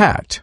hat.